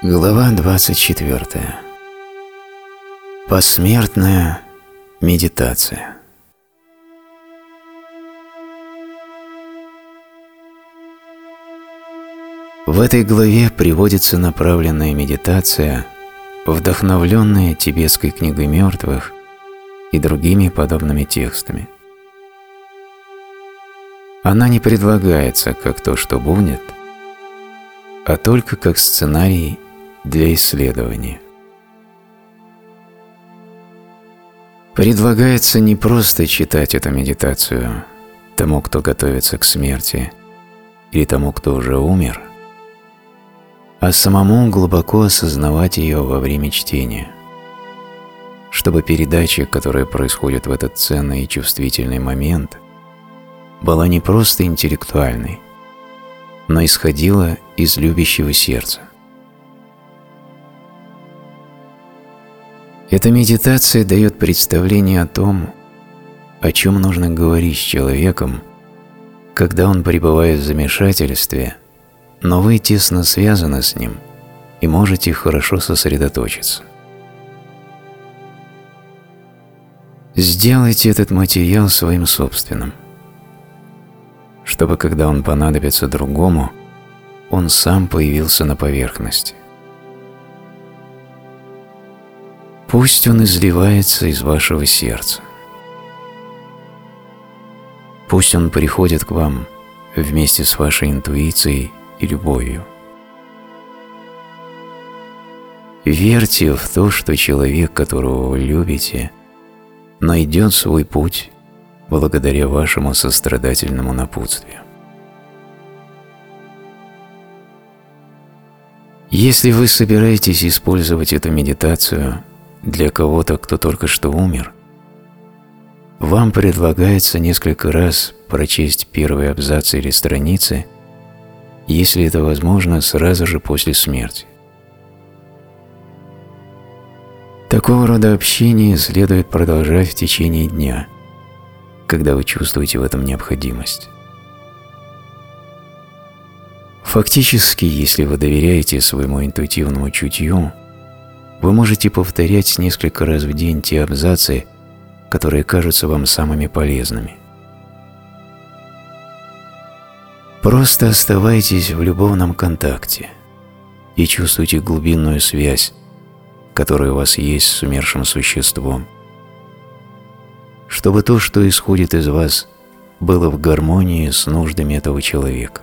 Глава 24. Посмертная медитация. В этой главе приводится направленная медитация, вдохновленная тибетской книгой мертвых и другими подобными текстами. Она не предлагается как то, что будет, а только как сценарий для исследования. Предлагается не просто читать эту медитацию тому, кто готовится к смерти, или тому, кто уже умер, а самому глубоко осознавать ее во время чтения, чтобы передача, которая происходит в этот ценный и чувствительный момент, была не просто интеллектуальной, но исходила из любящего сердца. Эта медитация дает представление о том, о чем нужно говорить с человеком, когда он пребывает в замешательстве, но вы тесно связаны с ним и можете хорошо сосредоточиться. Сделайте этот материал своим собственным, чтобы когда он понадобится другому, он сам появился на поверхности. Пусть он изливается из вашего сердца. Пусть он приходит к вам вместе с вашей интуицией и любовью. Верьте в то, что человек, которого вы любите, найдет свой путь благодаря вашему сострадательному напутствию. Если вы собираетесь использовать эту медитацию для кого-то, кто только что умер, вам предлагается несколько раз прочесть первые абзацы или страницы, если это возможно, сразу же после смерти. Такого рода общение следует продолжать в течение дня, когда вы чувствуете в этом необходимость. Фактически, если вы доверяете своему интуитивному чутью, вы можете повторять несколько раз в день те абзацы, которые кажутся вам самыми полезными. Просто оставайтесь в любовном контакте и чувствуйте глубинную связь, которая у вас есть с умершим существом, чтобы то, что исходит из вас, было в гармонии с нуждами этого человека.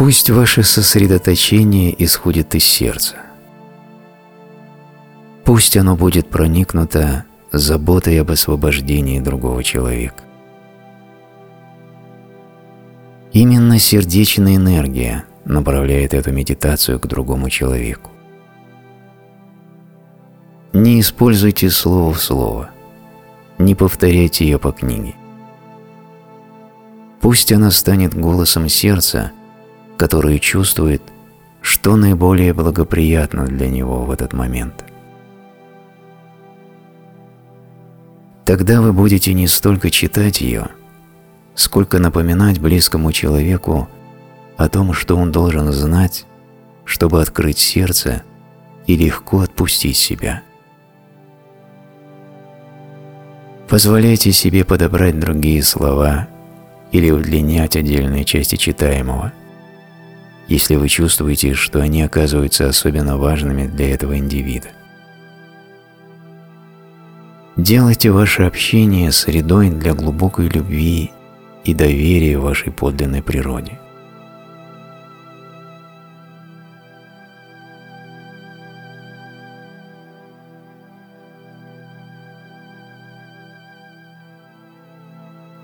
Пусть ваше сосредоточение исходит из сердца. Пусть оно будет проникнуто заботой об освобождении другого человека. Именно сердечная энергия направляет эту медитацию к другому человеку. Не используйте слово в слово, не повторяйте ее по книге. Пусть она станет голосом сердца, который чувствует, что наиболее благоприятно для него в этот момент. Тогда вы будете не столько читать ее, сколько напоминать близкому человеку о том, что он должен знать, чтобы открыть сердце и легко отпустить себя. Позволяйте себе подобрать другие слова или удлинять отдельные части читаемого – если вы чувствуете, что они оказываются особенно важными для этого индивида. Делайте ваше общение средой для глубокой любви и доверия вашей подлинной природе.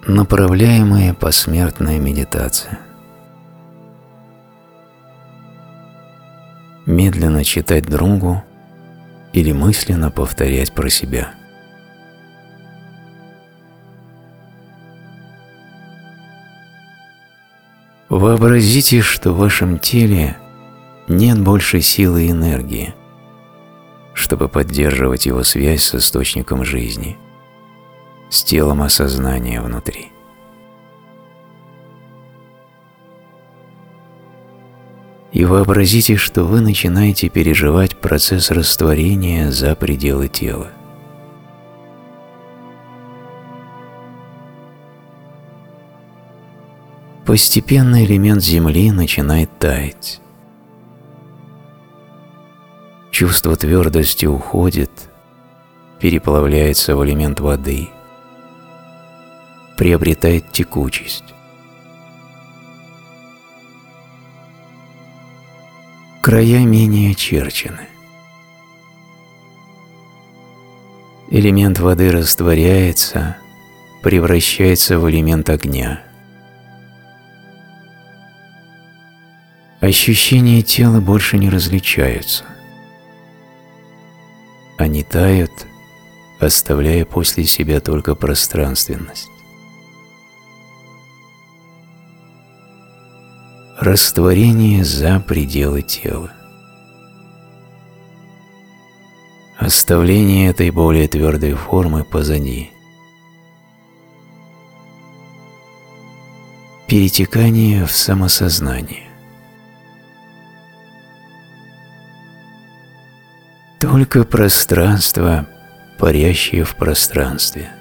Направляемая посмертная медитация медленно читать другу или мысленно повторять про себя. Вообразите, что в вашем теле нет больше силы и энергии, чтобы поддерживать его связь с источником жизни, с телом осознания внутри. И вообразите, что вы начинаете переживать процесс растворения за пределы тела. Постепенно элемент Земли начинает таять. Чувство твердости уходит, переплавляется в элемент воды, приобретает текучесть. Края менее очерчены. Элемент воды растворяется, превращается в элемент огня. Ощущения тела больше не различаются. Они тают, оставляя после себя только пространственность. Растворение за пределы тела. Оставление этой более твердой формы позади. Перетекание в самосознание. Только пространство, парящее в пространстве.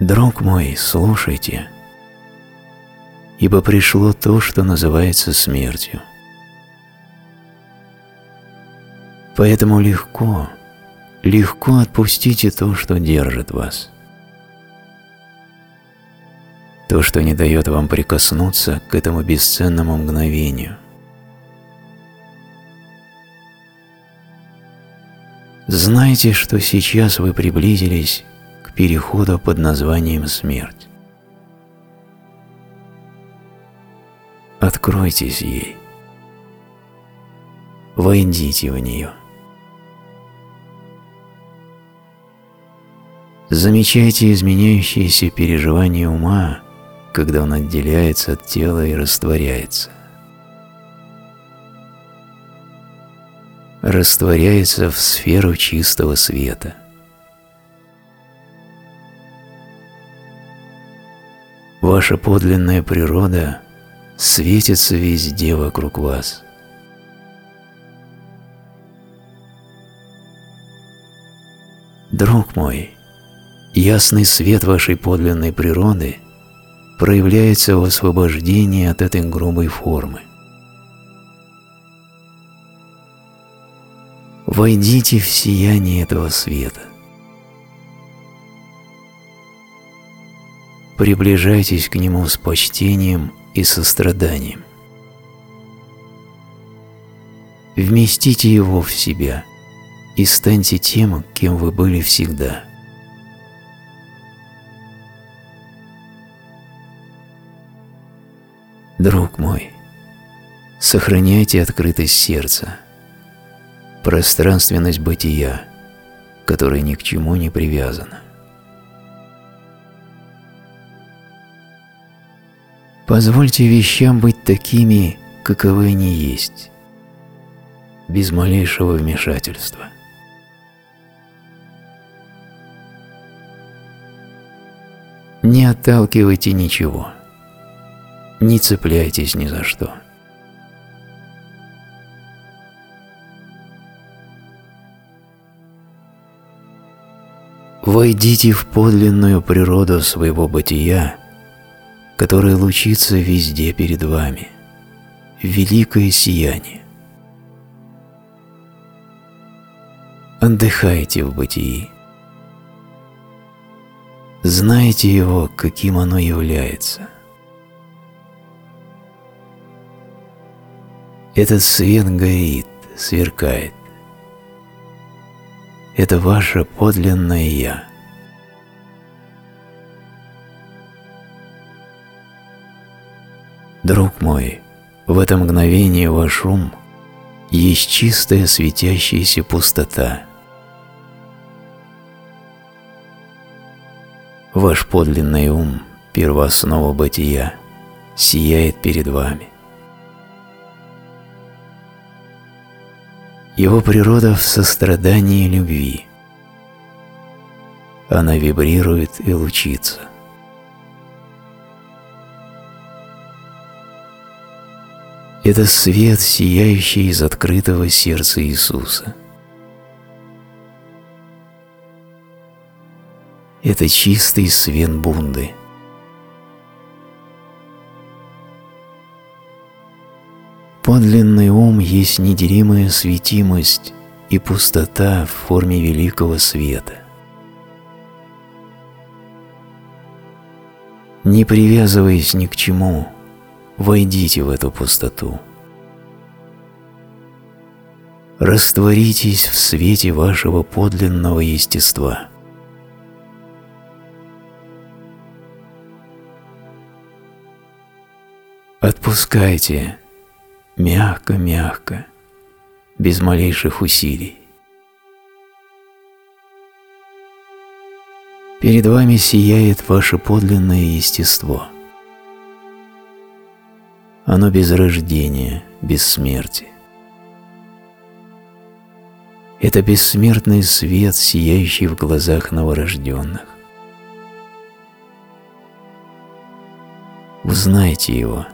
Друг мой, слушайте, ибо пришло то, что называется смертью. Поэтому легко, легко отпустите то, что держит вас то, что не дает вам прикоснуться к этому бесценному мгновению. Знайте, что сейчас вы приблизились к переходу под названием смерть. Откройтесь ей. Войдите в нее. Замечайте изменяющиеся переживания ума, когда он отделяется от тела и растворяется. Растворяется в сферу чистого света. Ваша подлинная природа светится везде вокруг вас. Друг мой, ясный свет вашей подлинной природы – проявляется в освобождении от этой грубой формы. Войдите в сияние этого света. Приближайтесь к нему с почтением и состраданием. Вместите его в себя и станьте тем, кем вы были всегда – Друг мой, сохраняйте открытость сердца, пространственность бытия, которая ни к чему не привязана. Позвольте вещам быть такими, каковы они есть, без малейшего вмешательства. Не отталкивайте ничего – не цепляйтесь ни за что. Войдите в подлинную природу своего бытия, которая лучится везде перед вами, великое сияние. Отдыхайте в бытии. Знайте его, каким оно является – Этот свет горит, сверкает. Это ваше подлинное «Я». Друг мой, в это мгновение ваш ум есть чистая светящаяся пустота. Ваш подлинный ум, первооснова бытия, сияет перед вами. Его природа в сострадании любви. Она вибрирует и лучится. Это свет, сияющий из открытого сердца Иисуса. Это чистый свет Бунды. Подлинный ум есть неделимая светимость и пустота в форме великого света. Не привязываясь ни к чему, войдите в эту пустоту. Растворитесь в свете вашего подлинного естества. Отпускайте мягко-мягко, без малейших усилий. Перед вами сияет ваше подлинное естество – оно без рождения, без смерти. Это бессмертный свет, сияющий в глазах новорожденных. Узнайте его.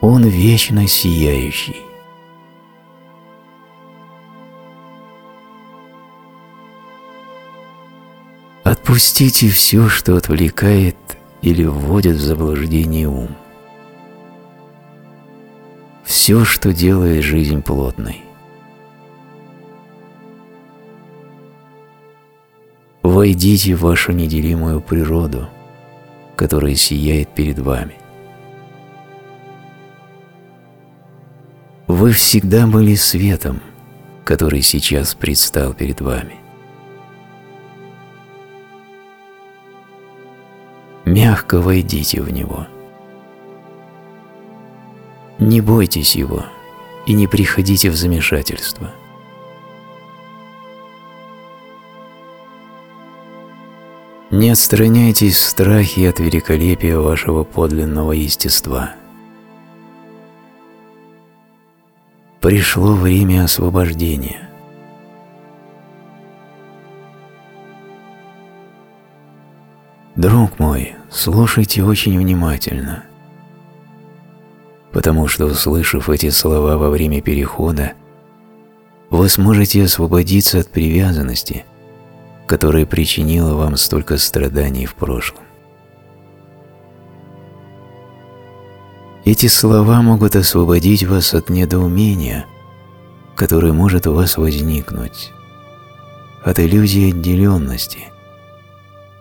Он вечно сияющий. Отпустите все, что отвлекает или вводит в заблуждение ум все, что делает жизнь плотной. Войдите в вашу неделимую природу, которая сияет перед вами. Вы всегда были светом, который сейчас предстал перед вами. Мягко войдите в него – не бойтесь его и не приходите в замешательство. Не отстраняйтесь в страхе от великолепия вашего подлинного естества. Пришло время освобождения. Друг мой, слушайте очень внимательно – потому что, услышав эти слова во время перехода, вы сможете освободиться от привязанности, которая причинила вам столько страданий в прошлом. Эти слова могут освободить вас от недоумения, которое может у вас возникнуть, от иллюзии отделенности,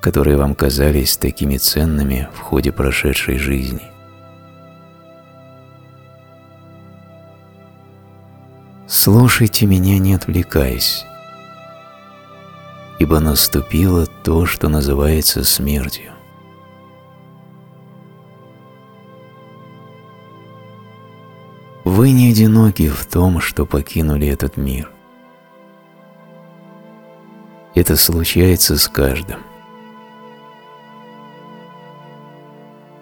которые вам казались такими ценными в ходе прошедшей жизни – Слушайте меня, не отвлекаясь, ибо наступило то, что называется смертью. Вы не одиноки в том, что покинули этот мир. Это случается с каждым.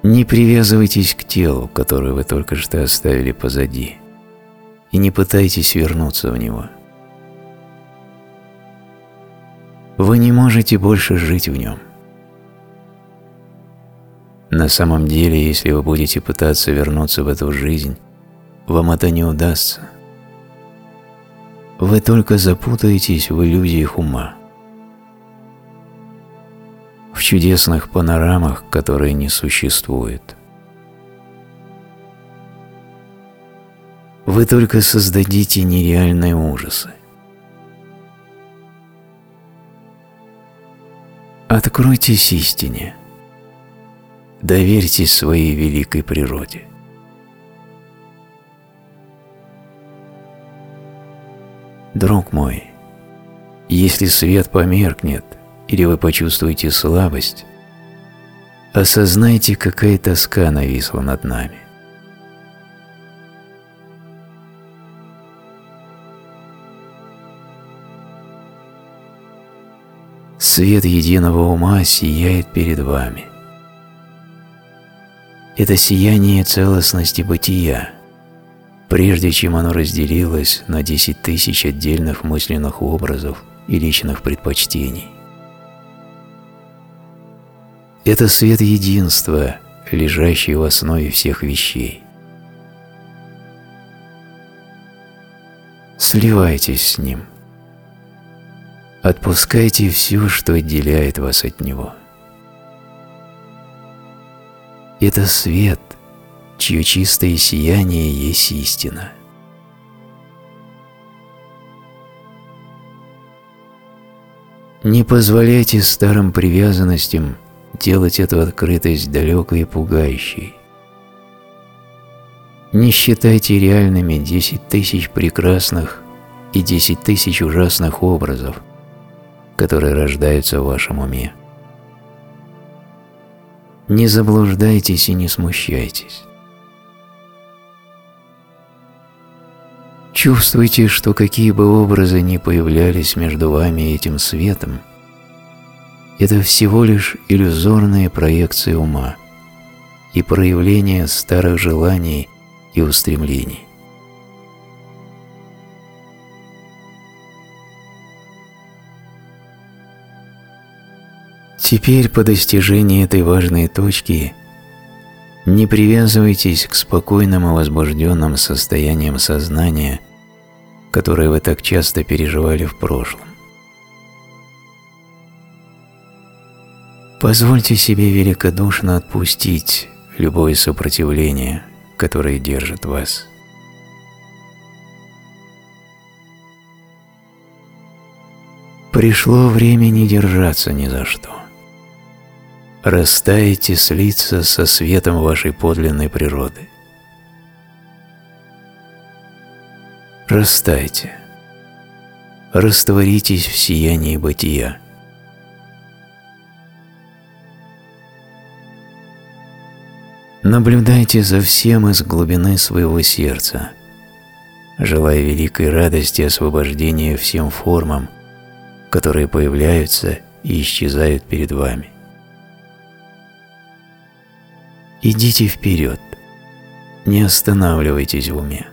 Не привязывайтесь к телу, которое вы только что оставили позади и не пытайтесь вернуться в него. Вы не можете больше жить в нем. На самом деле, если вы будете пытаться вернуться в эту жизнь, вам это не удастся. Вы только запутаетесь в иллюзиях ума, в чудесных панорамах, которые не существуют. Вы только создадите нереальные ужасы. Откройтесь истине, доверьтесь своей великой природе. Друг мой, если свет померкнет или вы почувствуете слабость, осознайте, какая тоска нависла над нами. свет единого ума сияет перед вами. Это сияние целостности бытия, прежде чем оно разделилось на 10 тысяч отдельных мысленных образов и личных предпочтений. Это свет единства, лежащий в основе всех вещей. Сливайтесь с ним – Отпускайте все, что отделяет вас от Него. Это свет, чье чистое сияние есть истина. Не позволяйте старым привязанностям делать эту открытость далекой и пугающей. Не считайте реальными десять тысяч прекрасных и десять тысяч ужасных образов, которые рождаются в вашем уме. Не заблуждайтесь и не смущайтесь. Чувствуйте, что какие бы образы ни появлялись между вами и этим светом, это всего лишь иллюзорные проекции ума и проявление старых желаний и устремлений. Теперь по достижении этой важной точки не привязывайтесь к спокойным и возбужденным состояниям сознания, которые вы так часто переживали в прошлом. Позвольте себе великодушно отпустить любое сопротивление – которые держат вас. Пришло время не держаться ни за что. Растаять и слиться со светом вашей подлинной природы. Растайте. Растворитесь в сиянии бытия. Наблюдайте за всем из глубины своего сердца, желая великой радости освобождения всем формам, которые появляются и исчезают перед вами. Идите вперед, не останавливайтесь в уме.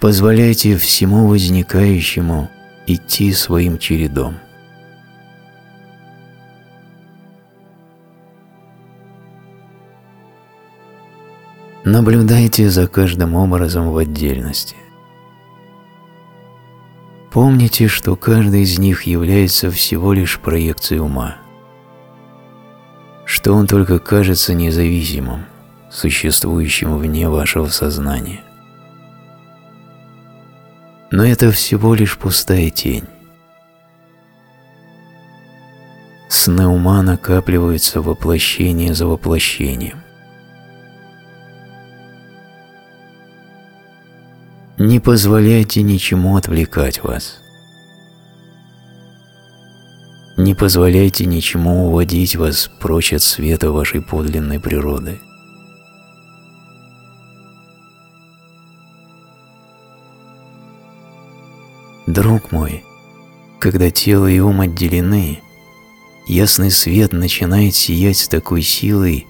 Позволяйте всему возникающему идти своим чередом. Наблюдайте за каждым образом в отдельности. Помните, что каждый из них является всего лишь проекцией ума, что он только кажется независимым, существующим вне вашего сознания. Но это всего лишь пустая тень. Сны ума накапливаются воплощение за воплощением. Не позволяйте ничему отвлекать вас. Не позволяйте ничему уводить вас прочь от света вашей подлинной природы. Друг мой, когда тело и ум отделены, ясный свет начинает сиять с такой силой,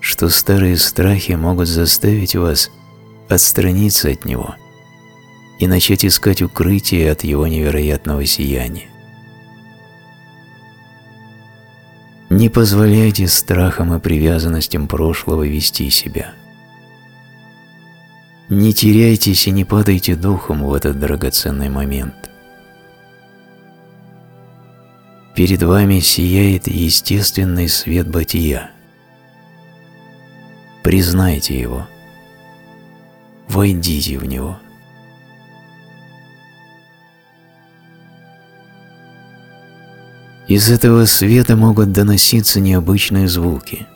что старые страхи могут заставить вас отстраниться от него – и начать искать укрытие от его невероятного сияния. Не позволяйте страхам и привязанностям прошлого вести себя. Не теряйтесь и не падайте духом в этот драгоценный момент. Перед вами сияет естественный свет бытия. Признайте его. Войдите в него. Из этого света могут доноситься необычные звуки.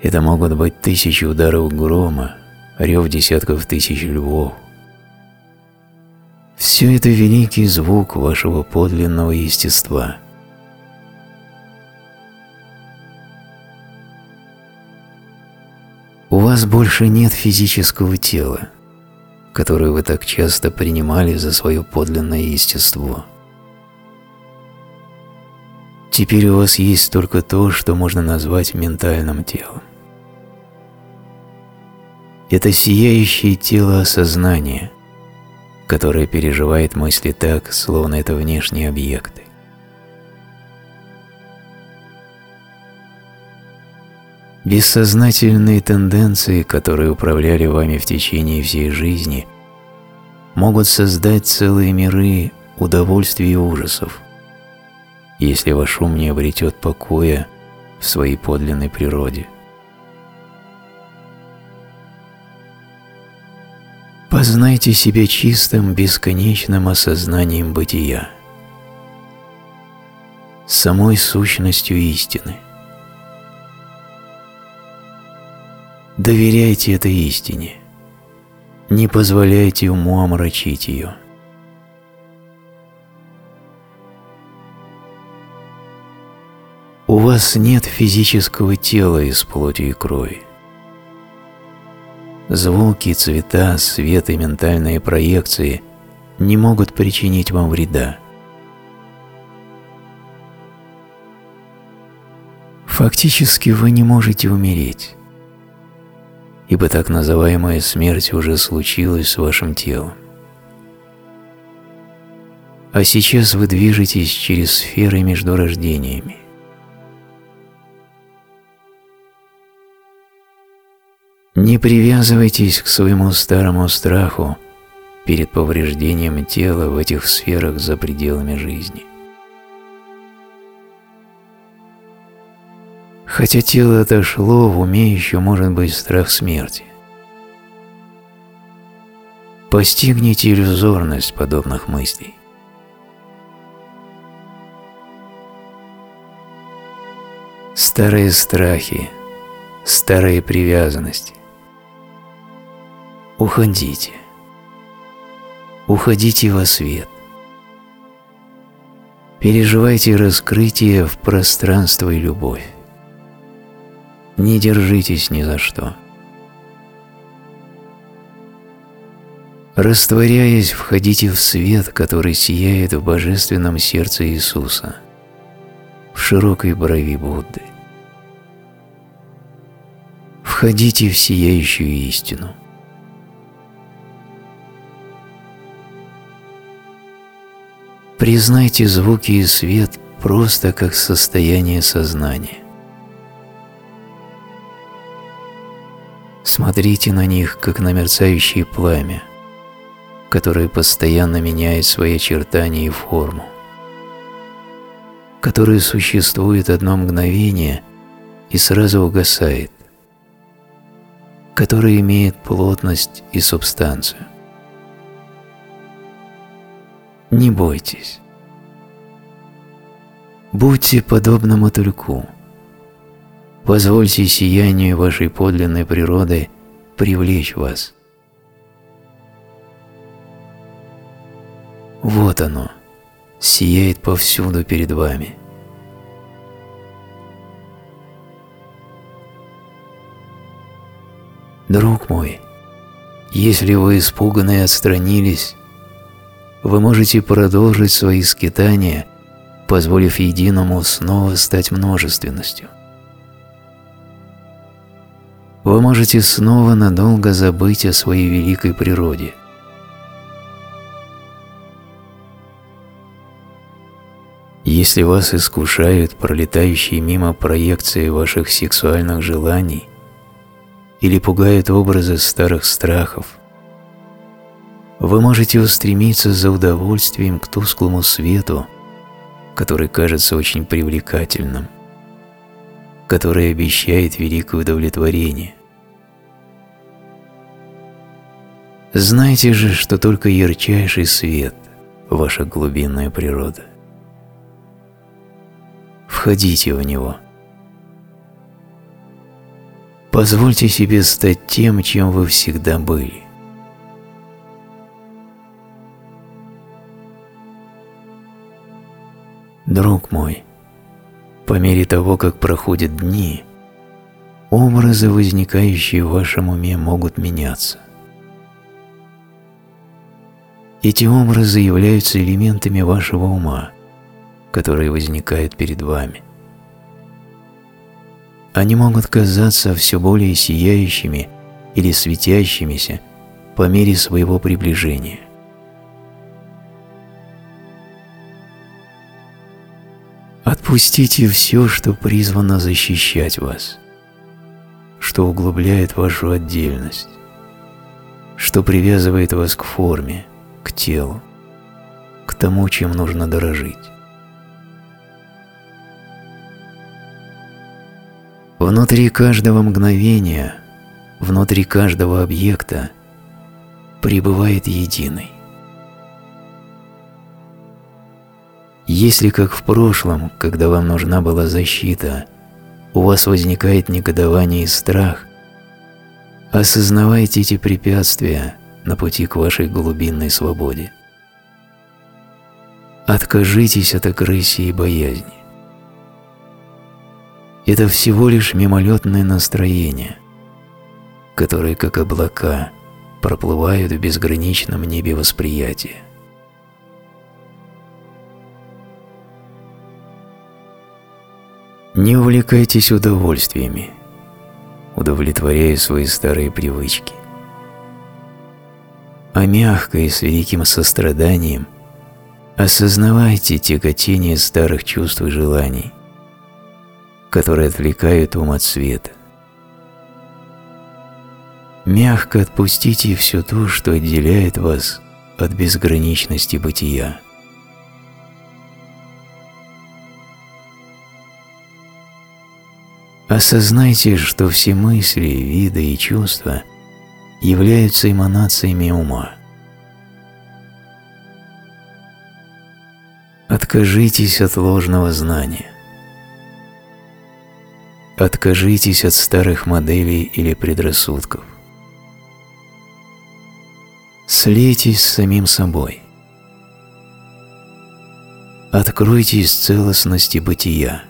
Это могут быть тысячи ударов грома, рев десятков тысяч львов. Все это великий звук вашего подлинного естества. У вас больше нет физического тела, которое вы так часто принимали за свое подлинное естество. Теперь у вас есть только то, что можно назвать ментальным телом. Это сияющее тело осознания, которое переживает мысли так, словно это внешние объекты. Бессознательные тенденции, которые управляли вами в течение всей жизни, могут создать целые миры удовольствий и ужасов, если ваш ум не обретет покоя в своей подлинной природе. Познайте себя чистым, бесконечным осознанием бытия, самой сущностью истины. Доверяйте этой истине, не позволяйте уму омрачить ее. У вас нет физического тела из плоти и крови. Звуки, цвета, свет и ментальные проекции не могут причинить вам вреда. Фактически вы не можете умереть, ибо так называемая смерть уже случилась с вашим телом. А сейчас вы движетесь через сферы между рождениями. Не привязывайтесь к своему старому страху перед повреждением тела в этих сферах за пределами жизни. Хотя тело отошло, в уме еще может быть страх смерти. Постигните иллюзорность подобных мыслей. Старые страхи, старые привязанности, Уходите. Уходите во свет. Переживайте раскрытие в пространство и любовь. Не держитесь ни за что. Растворяясь, входите в свет, который сияет в божественном сердце Иисуса, в широкой брови Будды. Входите в сияющую истину. Признайте звуки и свет просто как состояние сознания. Смотрите на них, как на мерцающее пламя, которое постоянно меняет свои очертания и форму, которое существует одно мгновение и сразу угасает, которое имеет плотность и субстанцию. Не бойтесь. Будьте подобны мотыльку. Позвольте сиянию вашей подлинной природы привлечь вас. Вот оно, сияет повсюду перед вами. Друг мой, если вы испуганы и отстранились, вы можете продолжить свои скитания, позволив единому снова стать множественностью. Вы можете снова надолго забыть о своей великой природе. Если вас искушают пролетающие мимо проекции ваших сексуальных желаний или пугают образы старых страхов – вы можете устремиться за удовольствием к тусклому свету, который кажется очень привлекательным, который обещает великое удовлетворение. Знайте же, что только ярчайший свет – ваша глубинная природа. Входите в него. Позвольте себе стать тем, чем вы всегда были. Друг мой, по мере того, как проходят дни, образы, возникающие в вашем уме, могут меняться. Эти образы являются элементами вашего ума, которые возникают перед вами. Они могут казаться все более сияющими или светящимися по мере своего приближения – Отпустите все, что призвано защищать вас. что углубляет вашу отдельность, что привязывает вас к форме, к телу, к тому, чем нужно дорожить. Внутри каждого мгновения, внутри каждого объекта пребывает единый. Если, как в прошлом, когда вам нужна была защита, у вас возникает негодование и страх, осознавайте эти препятствия на пути к вашей глубинной свободе. Откажитесь от агрессии и боязни. Это всего лишь мимолетное настроение, которое, как облака, проплывают в безграничном небе восприятия. Не увлекайтесь удовольствиями, удовлетворяя свои старые привычки. А мягко и с великим состраданием осознавайте тяготение старых чувств и желаний, которые отвлекают ум от света. Мягко отпустите все то, что отделяет вас от безграничности бытия. Осознайте, что все мысли, виды и чувства являются эманациями ума. Откажитесь от ложного знания. Откажитесь от старых моделей или предрассудков. Слейтесь с самим собой. Откройтесь целостности бытия.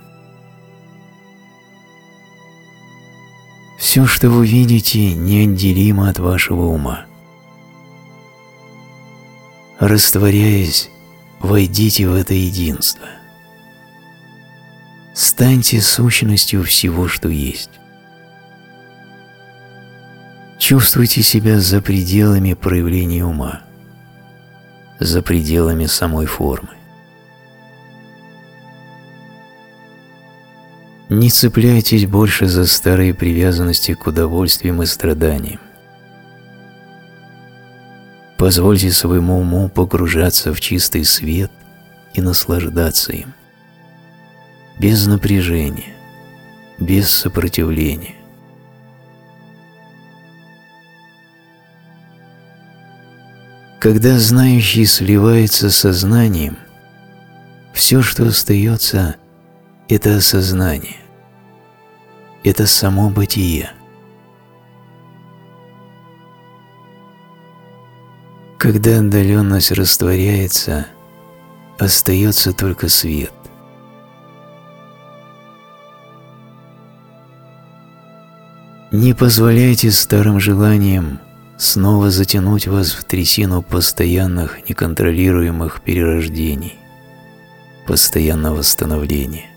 Все, что вы видите, неотделимо от вашего ума. Растворяясь, войдите в это единство. Станьте сущностью всего, что есть. Чувствуйте себя за пределами проявления ума, за пределами самой формы. Не цепляйтесь больше за старые привязанности к удовольствиям и страданиям. Позвольте своему уму погружаться в чистый свет и наслаждаться им. Без напряжения, без сопротивления. Когда знающий сливается со знанием, все, что остается, это осознание это само бытие. Когда отдаленность растворяется, остается только свет. Не позволяйте старым желаниям снова затянуть вас в трясину постоянных неконтролируемых перерождений, постоянного становления.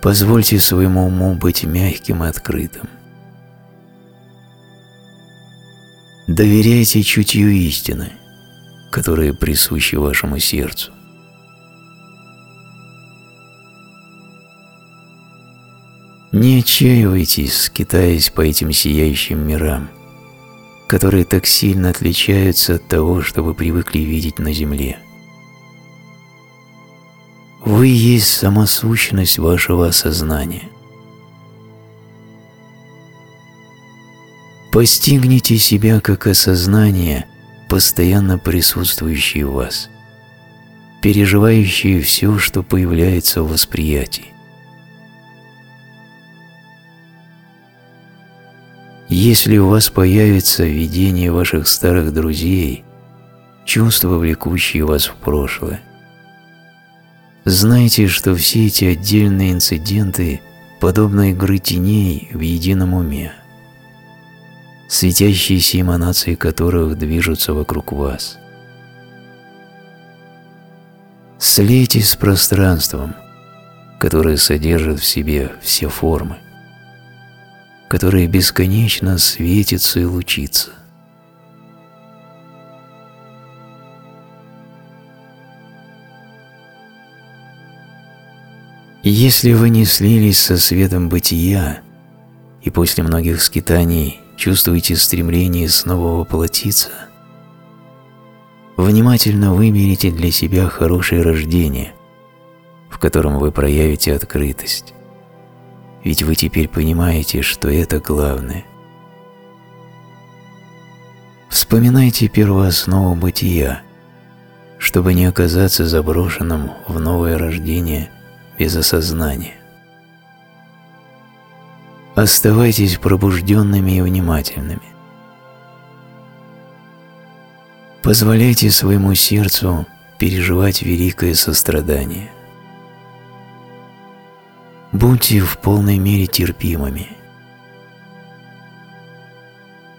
Позвольте своему уму быть мягким и открытым. Доверяйте чутью истины, которая присуща вашему сердцу. Не отчаивайтесь, скитаясь по этим сияющим мирам, которые так сильно отличаются от того, что вы привыкли видеть на Земле. Вы есть сама сущность вашего осознания. Постигните себя как осознание, постоянно присутствующее в вас, переживающее все, что появляется в восприятии. Если у вас появится видение ваших старых друзей, чувства, влекущие вас в прошлое, Знайте, что все эти отдельные инциденты подобны игры теней в едином уме, светящиеся эманации которых движутся вокруг вас. Слейтесь с пространством, которое содержит в себе все формы, которое бесконечно светится и лучится. Если вы не слились со светом бытия и после многих скитаний чувствуете стремление снова воплотиться, внимательно выберите для себя хорошее рождение, в котором вы проявите открытость. Ведь вы теперь понимаете, что это главное. Вспоминайте первооснову бытия, чтобы не оказаться заброшенным в новое рождение без осознания. Оставайтесь пробужденными и внимательными. Позволяйте своему сердцу переживать великое сострадание. Будьте в полной мере терпимыми.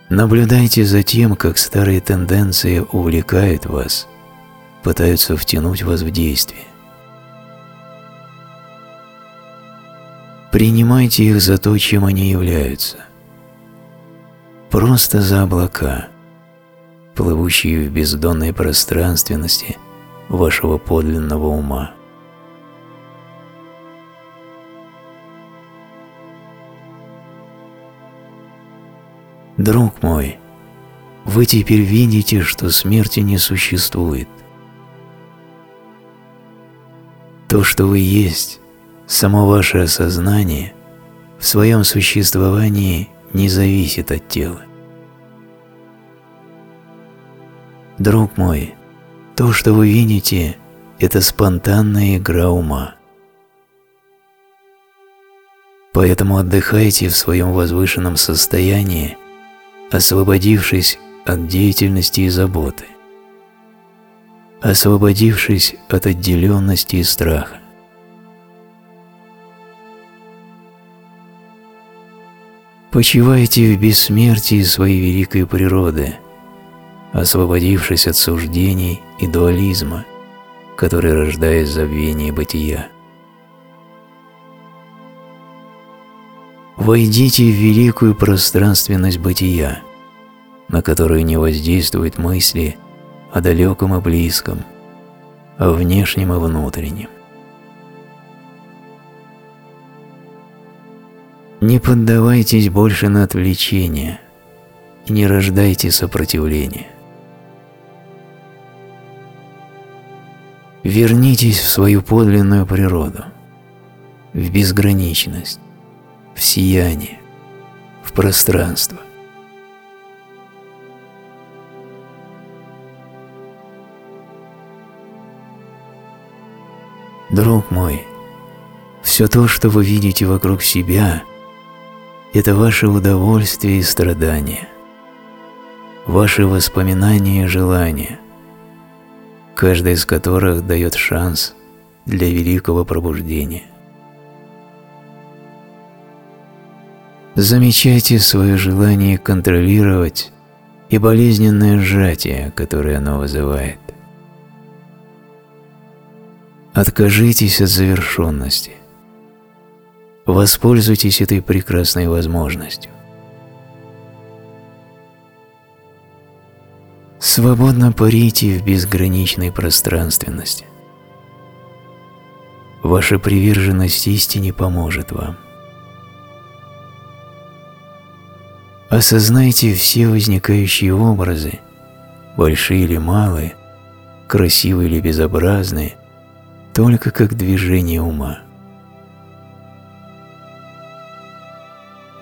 Наблюдайте за тем, как старые тенденции увлекают вас, пытаются втянуть вас в действие. Принимайте их за то, чем они являются. Просто за облака, плывущие в бездонной пространственности вашего подлинного ума. Друг мой, вы теперь видите, что смерти не существует. То, что вы есть, само ваше осознание в своем существовании не зависит от тела. Друг мой, то, что вы видите, это спонтанная игра ума. Поэтому отдыхайте в своем возвышенном состоянии освободившись от деятельности и заботы, освободившись от отделенности и страха. Почивайте в бессмертии своей великой природы, освободившись от суждений и дуализма, который рождает забвение бытия. Войдите в великую пространственность бытия, на которую не воздействуют мысли о далеком и близком, о внешнем и внутреннем. Не поддавайтесь больше на отвлечения и не рождайте сопротивления. Вернитесь в свою подлинную природу, в безграничность в сияние, в пространство. Друг мой, все то, что вы видите вокруг себя, это ваше удовольствие и страдания, ваши воспоминания и желания, каждое из которых дает шанс для великого пробуждения. Замечайте свое желание контролировать и болезненное сжатие, которое оно вызывает. Откажитесь от завершенности. Воспользуйтесь этой прекрасной возможностью. Свободно парите в безграничной пространственности. Ваша приверженность истине поможет вам. Осознайте все возникающие образы, большие или малые, красивые или безобразные, только как движение ума.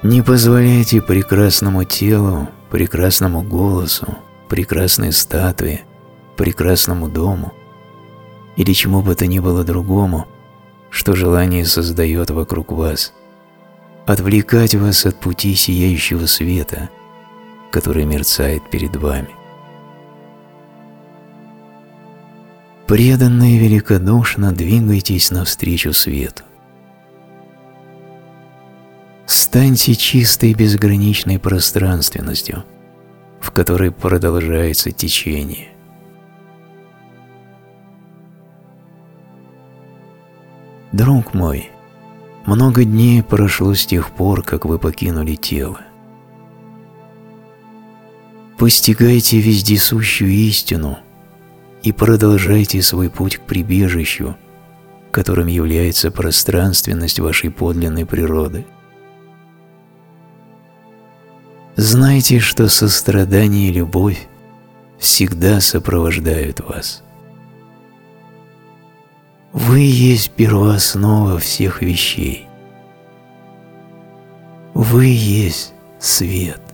Не позволяйте прекрасному телу, прекрасному голосу, прекрасной статуе, прекрасному дому или чему бы то ни было другому, что желание создает вокруг вас – отвлекать вас от пути сияющего света, который мерцает перед вами. Преданно и великодушно двигайтесь навстречу свету. Станьте чистой безграничной пространственностью, в которой продолжается течение. Друг мой, много дней прошло с тех пор, как вы покинули тело. Постигайте вездесущую истину и продолжайте свой путь к прибежищу, которым является пространственность вашей подлинной природы. Знайте, что сострадание и любовь всегда сопровождают вас. Вы есть первооснова всех вещей. Вы есть свет.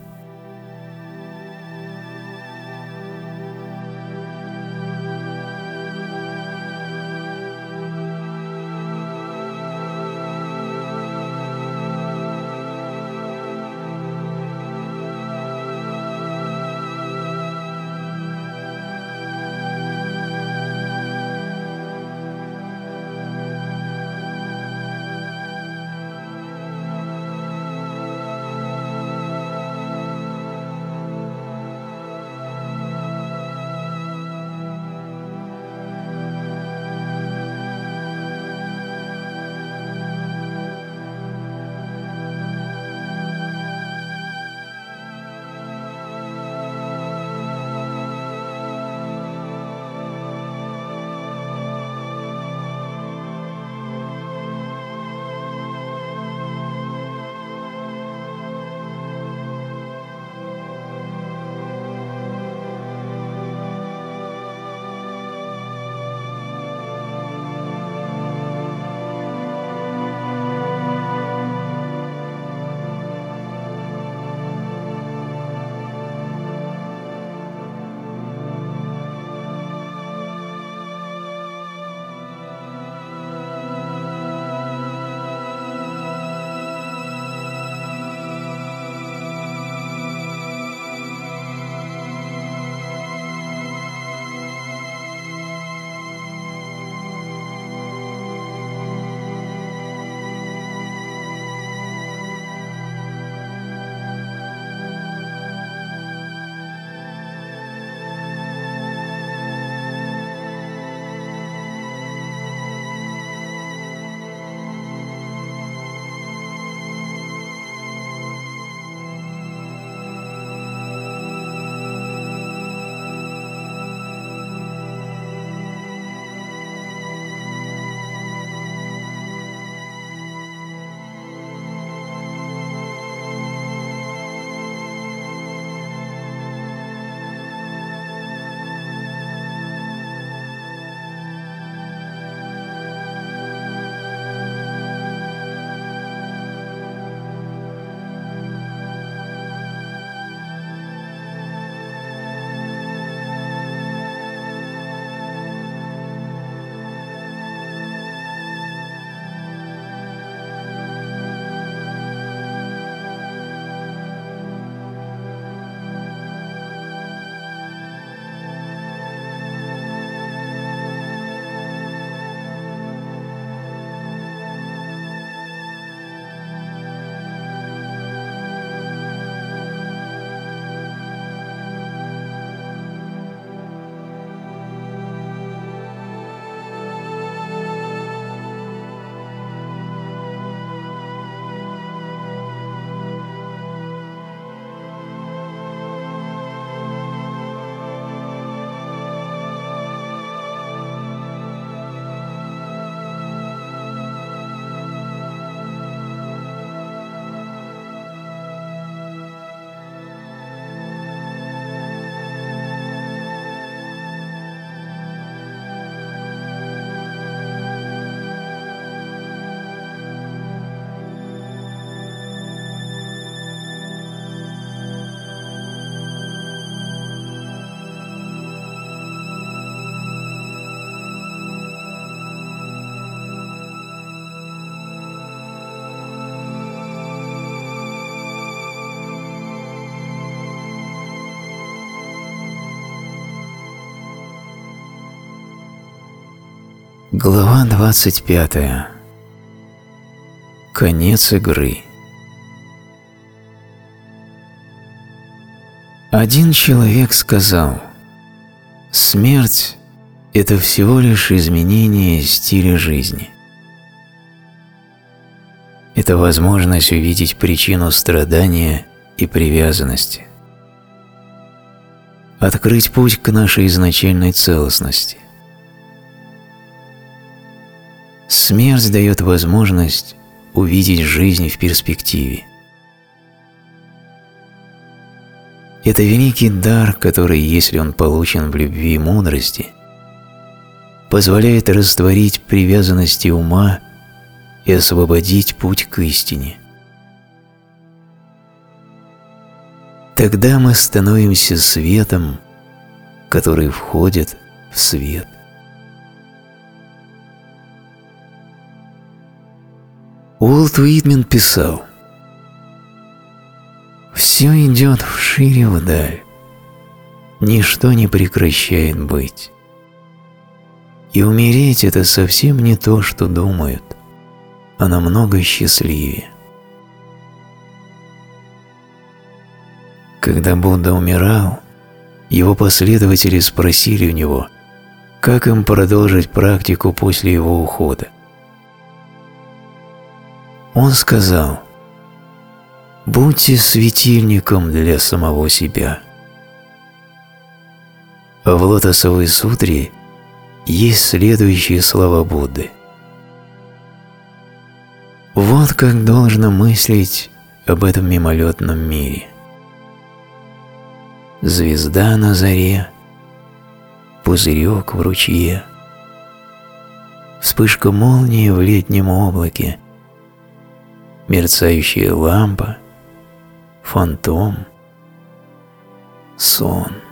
Глава 25. Конец игры. Один человек сказал, «Смерть – это всего лишь изменение стиля жизни. Это возможность увидеть причину страдания и привязанности, открыть путь к нашей изначальной целостности. Смерть дает возможность увидеть жизнь в перспективе. Это великий дар, который, если он получен в любви и мудрости, позволяет растворить привязанности ума и освободить путь к истине. Тогда мы становимся светом, который входит в свет. Уолт Уитмен писал «Все идет вшире вдаль, ничто не прекращает быть. И умереть – это совсем не то, что думают, а намного счастливее. Когда Будда умирал, его последователи спросили у него, как им продолжить практику после его ухода. Он сказал, «Будьте светильником для самого себя». В Лотосовой сутре есть следующие слова Будды. Вот как должно мыслить об этом мимолетном мире – звезда на заре, пузырек в ручье, вспышка молнии в летнем облаке, мерцающая лампа, фантом, сон.